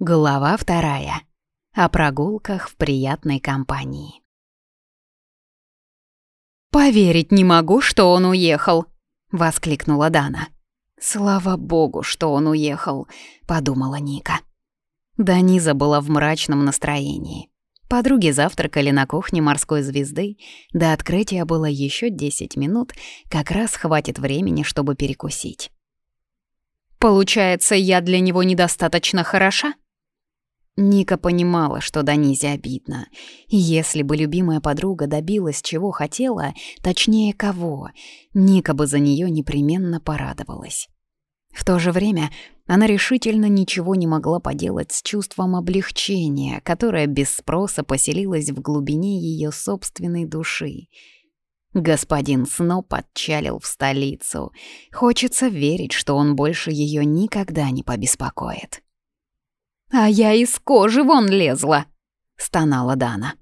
Глава вторая. О прогулках в приятной компании. «Поверить не могу, что он уехал!» — воскликнула Дана. «Слава богу, что он уехал!» — подумала Ника. Даниза была в мрачном настроении. Подруги завтракали на кухне морской звезды. До открытия было еще 10 минут, как раз хватит времени, чтобы перекусить. «Получается, я для него недостаточно хороша?» Ника понимала, что Данизе обидно. Если бы любимая подруга добилась чего хотела, точнее кого, Ника бы за нее непременно порадовалась. В то же время она решительно ничего не могла поделать с чувством облегчения, которое без спроса поселилось в глубине ее собственной души. Господин Сноп отчалил в столицу. Хочется верить, что он больше ее никогда не побеспокоит. «А я из кожи вон лезла», — стонала Дана.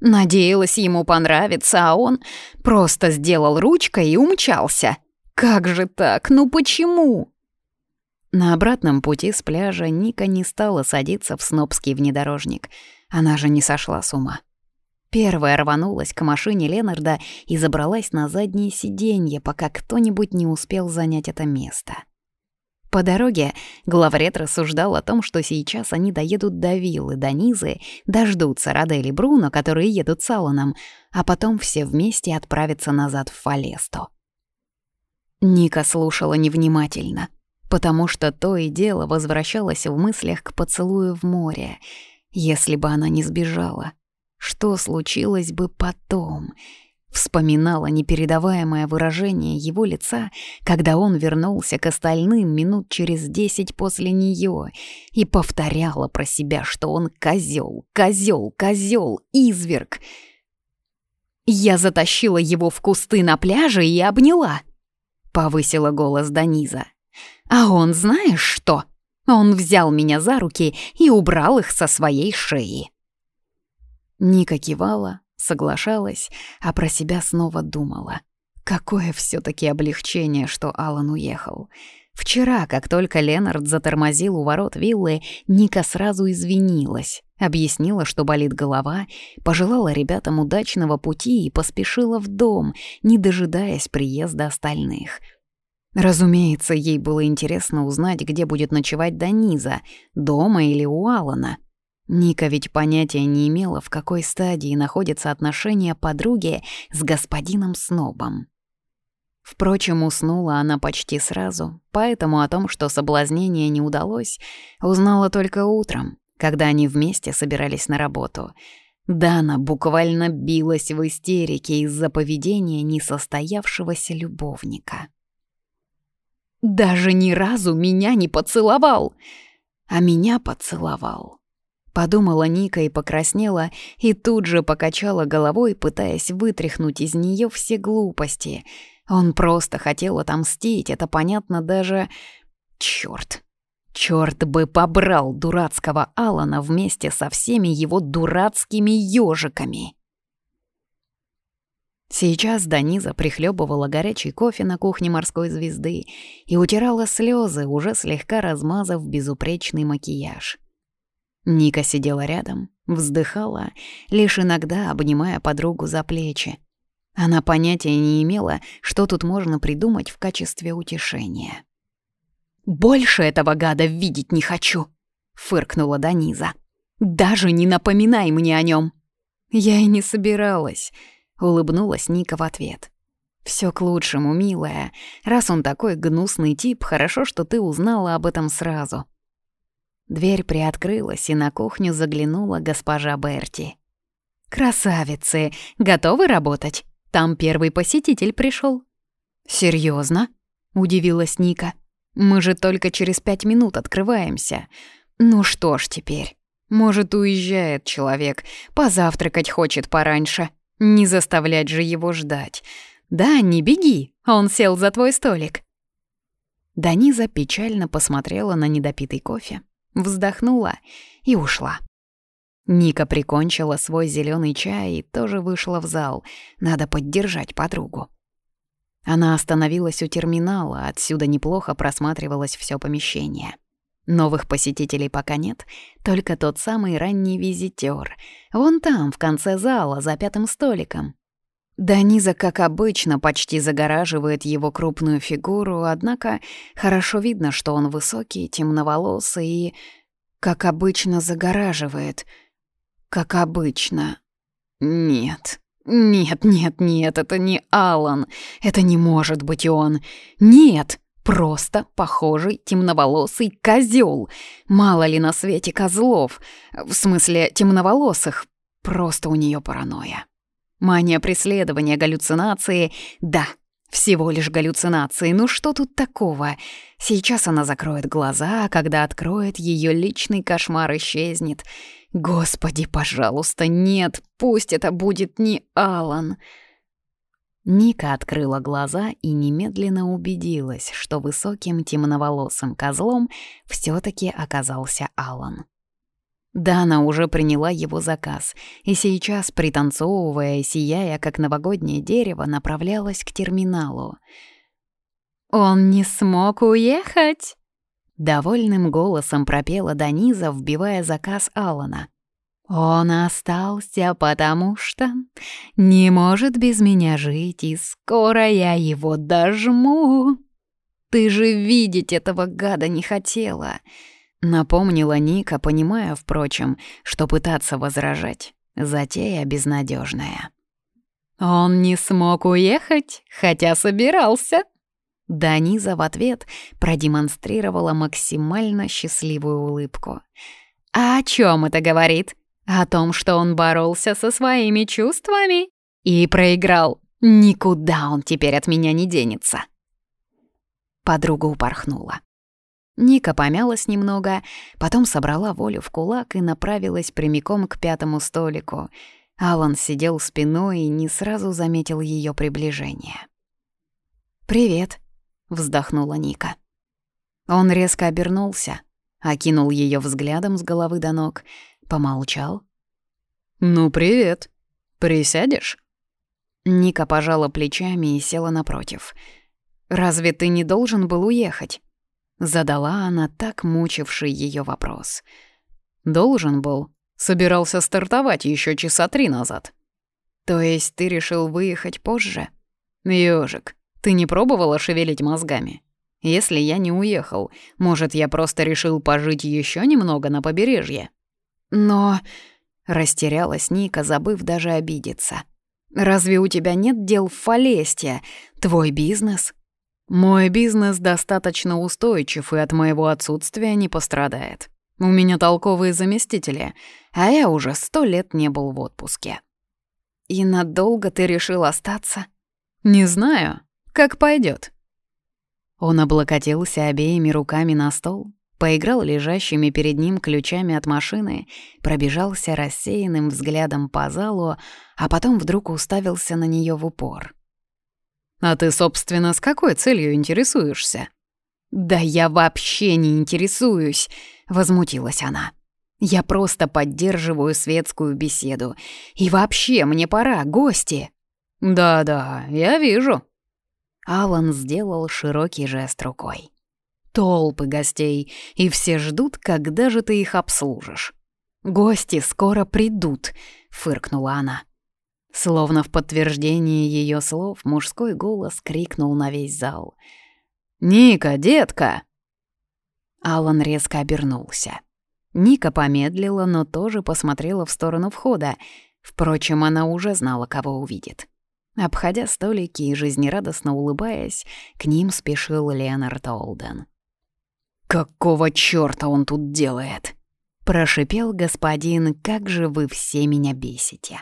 Надеялась ему понравиться, а он просто сделал ручкой и умчался. «Как же так? Ну почему?» На обратном пути с пляжа Ника не стала садиться в снобский внедорожник. Она же не сошла с ума. Первая рванулась к машине Ленарда и забралась на заднее сиденье, пока кто-нибудь не успел занять это место. По дороге главред рассуждал о том, что сейчас они доедут до виллы, до Низы, дождутся Родели Бруно, которые едут с Алланом, а потом все вместе отправятся назад в Фалесто. Ника слушала невнимательно, потому что то и дело возвращалась в мыслях к поцелую в море. Если бы она не сбежала, что случилось бы потом — Вспоминала непередаваемое выражение его лица, когда он вернулся к остальным минут через десять после нее, и повторяла про себя, что он козел, козел, козел, изверг. «Я затащила его в кусты на пляже и обняла», — повысила голос Даниза. «А он знаешь что? Он взял меня за руки и убрал их со своей шеи». Ника кивала, соглашалась, а про себя снова думала. Какое все таки облегчение, что Алан уехал. Вчера, как только Ленард затормозил у ворот виллы, Ника сразу извинилась, объяснила, что болит голова, пожелала ребятам удачного пути и поспешила в дом, не дожидаясь приезда остальных. Разумеется, ей было интересно узнать, где будет ночевать Даниза, дома или у Алана. Ника ведь понятия не имела, в какой стадии находятся отношения подруги с господином Снобом. Впрочем, уснула она почти сразу, поэтому о том, что соблазнение не удалось, узнала только утром, когда они вместе собирались на работу. Дана буквально билась в истерике из-за поведения несостоявшегося любовника. «Даже ни разу меня не поцеловал!» А меня поцеловал. Подумала Ника и покраснела, и тут же покачала головой, пытаясь вытряхнуть из нее все глупости. Он просто хотел отомстить, это понятно даже... Чёрт! Чёрт бы побрал дурацкого Алана вместе со всеми его дурацкими ёжиками! Сейчас Даниза прихлебывала горячий кофе на кухне морской звезды и утирала слезы, уже слегка размазав безупречный макияж. Ника сидела рядом, вздыхала, лишь иногда обнимая подругу за плечи. Она понятия не имела, что тут можно придумать в качестве утешения. «Больше этого гада видеть не хочу!» — фыркнула Даниза. «Даже не напоминай мне о нем!» «Я и не собиралась», — улыбнулась Ника в ответ. Все к лучшему, милая. Раз он такой гнусный тип, хорошо, что ты узнала об этом сразу. Дверь приоткрылась, и на кухню заглянула госпожа Берти. «Красавицы! Готовы работать? Там первый посетитель пришел. «Серьезно?» — удивилась Ника. «Мы же только через пять минут открываемся. Ну что ж теперь? Может, уезжает человек, позавтракать хочет пораньше. Не заставлять же его ждать. Да, не беги, он сел за твой столик». Даниза печально посмотрела на недопитый кофе, вздохнула и ушла. Ника прикончила свой зеленый чай и тоже вышла в зал. Надо поддержать подругу. Она остановилась у терминала, отсюда неплохо просматривалось все помещение. Новых посетителей пока нет, только тот самый ранний визитер. Вон там, в конце зала, за пятым столиком. Даниза, как обычно, почти загораживает его крупную фигуру, однако хорошо видно, что он высокий, темноволосый и, как обычно, загораживает. Как обычно. Нет. Нет, нет, нет, это не Алан. Это не может быть он. Нет. Просто похожий темноволосый козел. Мало ли на свете козлов. В смысле, темноволосых. Просто у нее паранойя. Мания преследования, галлюцинации. Да, всего лишь галлюцинации. Ну что тут такого? Сейчас она закроет глаза, а когда откроет, ее личный кошмар исчезнет. Господи, пожалуйста, нет, пусть это будет не Алан. Ника открыла глаза и немедленно убедилась, что высоким темноволосым козлом все таки оказался Алан. Дана уже приняла его заказ, и сейчас, пританцовывая и сияя, как новогоднее дерево, направлялась к терминалу. «Он не смог уехать!» Довольным голосом пропела Даниза, вбивая заказ Алана. Он остался, потому что не может без меня жить, и скоро я его дожму. Ты же видеть этого гада не хотела, напомнила Ника, понимая, впрочем, что пытаться возражать затея безнадежная. Он не смог уехать, хотя собирался. Даниза в ответ продемонстрировала максимально счастливую улыбку. «А о чем это говорит?» О том, что он боролся со своими чувствами и проиграл. Никуда он теперь от меня не денется. Подруга упорхнула. Ника помялась немного, потом собрала волю в кулак и направилась прямиком к пятому столику. Алан сидел спиной и не сразу заметил ее приближение. «Привет», — вздохнула Ника. Он резко обернулся, окинул ее взглядом с головы до ног — Помолчал. «Ну, привет. Присядешь?» Ника пожала плечами и села напротив. «Разве ты не должен был уехать?» Задала она так мучивший ее вопрос. «Должен был. Собирался стартовать еще часа три назад». «То есть ты решил выехать позже?» «Ёжик, ты не пробовала шевелить мозгами? Если я не уехал, может, я просто решил пожить еще немного на побережье?» «Но...» — растерялась Ника, забыв даже обидеться. «Разве у тебя нет дел в Фалесте? Твой бизнес?» «Мой бизнес достаточно устойчив и от моего отсутствия не пострадает. У меня толковые заместители, а я уже сто лет не был в отпуске». «И надолго ты решил остаться?» «Не знаю. Как пойдет. Он облокотился обеими руками на стол, поиграл лежащими перед ним ключами от машины, пробежался рассеянным взглядом по залу, а потом вдруг уставился на нее в упор. «А ты, собственно, с какой целью интересуешься?» «Да я вообще не интересуюсь», — возмутилась она. «Я просто поддерживаю светскую беседу. И вообще, мне пора, гости». «Да-да, я вижу». Алан сделал широкий жест рукой. Толпы гостей, и все ждут, когда же ты их обслужишь. «Гости скоро придут», — фыркнула она. Словно в подтверждение ее слов мужской голос крикнул на весь зал. «Ника, детка!» Алан резко обернулся. Ника помедлила, но тоже посмотрела в сторону входа. Впрочем, она уже знала, кого увидит. Обходя столики и жизнерадостно улыбаясь, к ним спешил Леонард Олден. «Какого чёрта он тут делает?» — прошипел господин, «как же вы все меня бесите».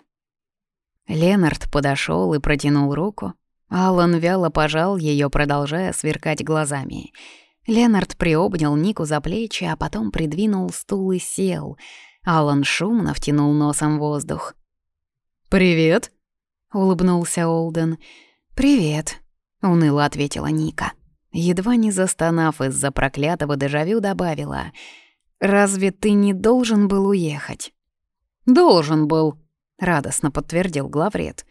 Ленард подошел и протянул руку. Алан вяло пожал ее, продолжая сверкать глазами. Ленард приобнял Нику за плечи, а потом придвинул стул и сел. Алан шумно втянул носом воздух. «Привет», — улыбнулся Олден. «Привет», — уныло ответила Ника. Едва не застонав из-за проклятого дежавю, добавила. «Разве ты не должен был уехать?» «Должен был», — радостно подтвердил главред.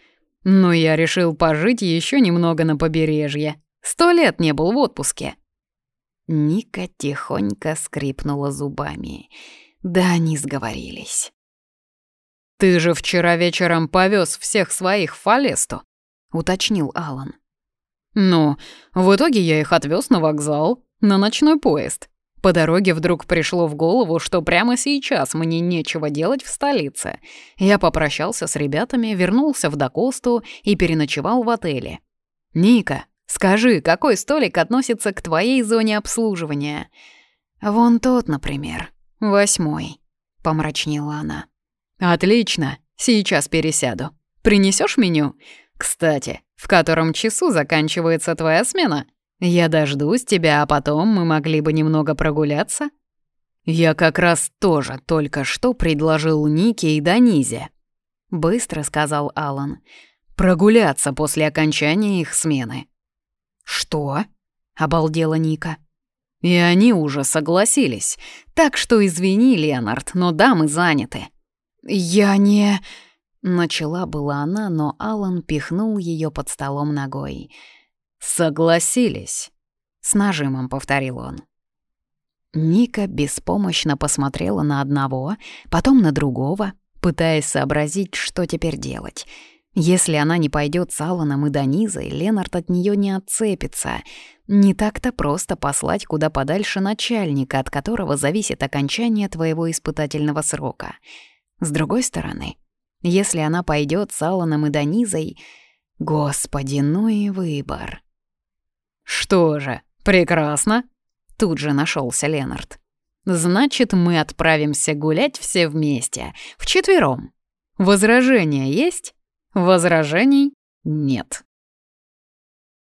«Но я решил пожить еще немного на побережье. Сто лет не был в отпуске». Ника тихонько скрипнула зубами. Да они сговорились. «Ты же вчера вечером повез всех своих в Фалесту», — уточнил Алан. «Ну, в итоге я их отвез на вокзал, на ночной поезд. По дороге вдруг пришло в голову, что прямо сейчас мне нечего делать в столице. Я попрощался с ребятами, вернулся в Дакосту и переночевал в отеле. «Ника, скажи, какой столик относится к твоей зоне обслуживания?» «Вон тот, например, восьмой», — помрачнела она. «Отлично, сейчас пересяду. Принесешь меню? Кстати, в котором часу заканчивается твоя смена?» Я дождусь тебя, а потом мы могли бы немного прогуляться. Я как раз тоже только что предложил Нике и Донизе. Быстро сказал Алан. Прогуляться после окончания их смены. Что? Обалдела Ника. И они уже согласились. Так что извини, Ленард, но дамы заняты. Я не... Начала была она, но Алан пихнул ее под столом ногой. «Согласились», — с нажимом повторил он. Ника беспомощно посмотрела на одного, потом на другого, пытаясь сообразить, что теперь делать. Если она не пойдет с Алланом и Донизой, Ленард от нее не отцепится. Не так-то просто послать куда подальше начальника, от которого зависит окончание твоего испытательного срока. С другой стороны, если она пойдет с Алланом и Донизой... Господи, ну и выбор. «Что же, прекрасно!» Тут же нашелся Ленард. «Значит, мы отправимся гулять все вместе, вчетвером. Возражения есть? Возражений нет».